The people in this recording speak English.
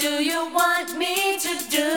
do you want me to do?